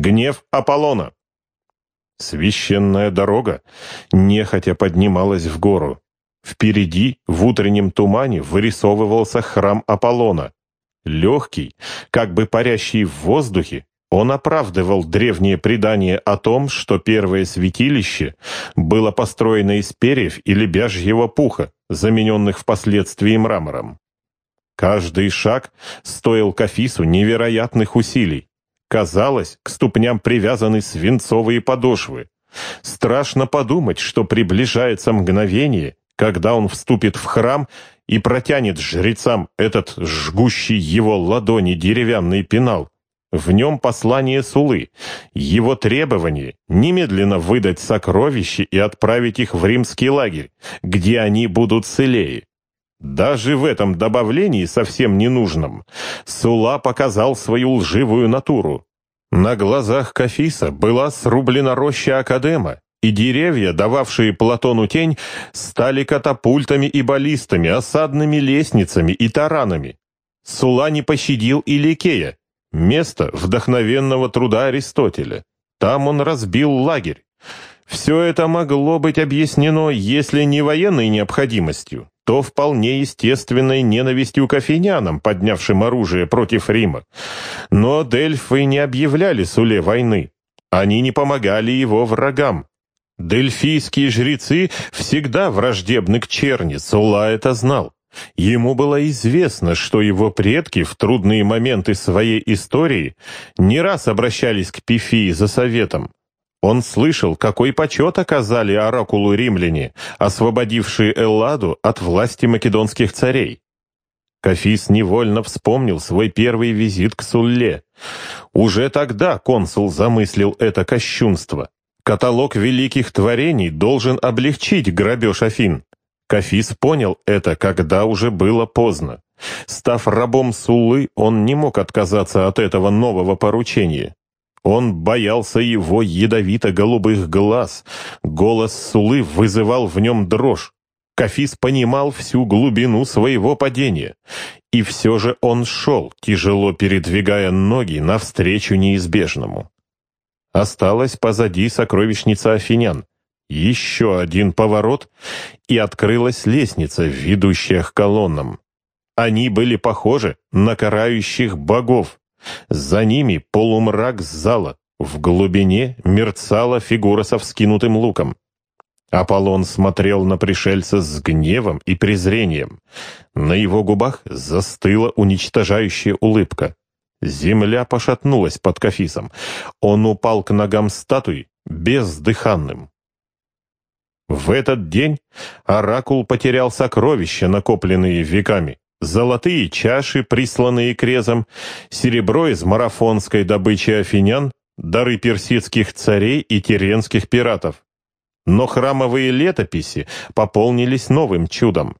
Гнев Аполлона. Священная дорога нехотя поднималась в гору. Впереди, в утреннем тумане, вырисовывался храм Аполлона. Легкий, как бы парящий в воздухе, он оправдывал древние предания о том, что первое святилище было построено из перьев или бяжьего пуха, замененных впоследствии мрамором. Каждый шаг стоил Кафису невероятных усилий. Казалось, к ступням привязаны свинцовые подошвы. Страшно подумать, что приближается мгновение, когда он вступит в храм и протянет жрецам этот жгущий его ладони деревянный пенал. В нем послание Сулы, его требование немедленно выдать сокровища и отправить их в римский лагерь, где они будут целее. Даже в этом добавлении, совсем ненужном, Сула показал свою лживую натуру. На глазах Кафиса была срублена роща Академа, и деревья, дававшие Платону тень, стали катапультами и баллистами, осадными лестницами и таранами. Сула не пощадил и Ликея, место вдохновенного труда Аристотеля. Там он разбил лагерь. Все это могло быть объяснено, если не военной необходимостью, то вполне естественной ненавистью к афинянам, поднявшим оружие против Рима. Но дельфы не объявляли Суле войны. Они не помогали его врагам. Дельфийские жрецы всегда враждебны к черни, Сула это знал. Ему было известно, что его предки в трудные моменты своей истории не раз обращались к Пифии за советом. Он слышал, какой почет оказали оракулу римляне, освободившие Элладу от власти македонских царей. Кафис невольно вспомнил свой первый визит к Сулле. Уже тогда консул замыслил это кощунство. Каталог великих творений должен облегчить грабеж Афин. Кафис понял это, когда уже было поздно. Став рабом Суллы, он не мог отказаться от этого нового поручения. Он боялся его ядовито-голубых глаз. Голос Сулы вызывал в нем дрожь. Кафис понимал всю глубину своего падения. И все же он шел, тяжело передвигая ноги навстречу неизбежному. Осталась позади сокровищница афинян. Еще один поворот, и открылась лестница, ведущая к колоннам. Они были похожи на карающих богов. За ними полумрак зала. В глубине мерцала фигура со вскинутым луком. Аполлон смотрел на пришельца с гневом и презрением. На его губах застыла уничтожающая улыбка. Земля пошатнулась под Кафисом. Он упал к ногам статуи бездыханным. В этот день Оракул потерял сокровища, накопленные веками золотые чаши, присланные крезом, серебро из марафонской добычи афинян, дары персидских царей и тиренских пиратов. Но храмовые летописи пополнились новым чудом.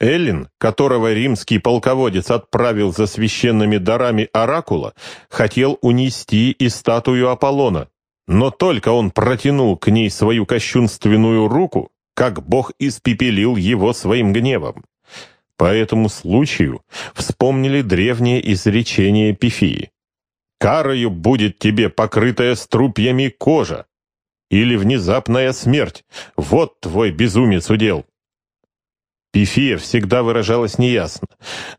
Эллин, которого римский полководец отправил за священными дарами оракула, хотел унести и статую Аполлона, но только он протянул к ней свою кощунственную руку, как бог испепелил его своим гневом. По этому случаю вспомнили древнее изречение Пифии. «Карою будет тебе покрытая струпьями кожа» или «внезапная смерть». Вот твой безумец удел. Пифия всегда выражалась неясно,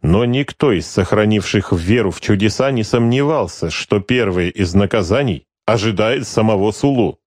но никто из сохранивших веру в чудеса не сомневался, что первое из наказаний ожидает самого Сулу.